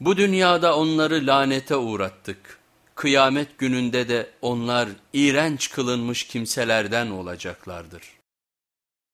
Bu dünyada onları lanete uğrattık. Kıyamet gününde de onlar iğrenç kılınmış kimselerden olacaklardır.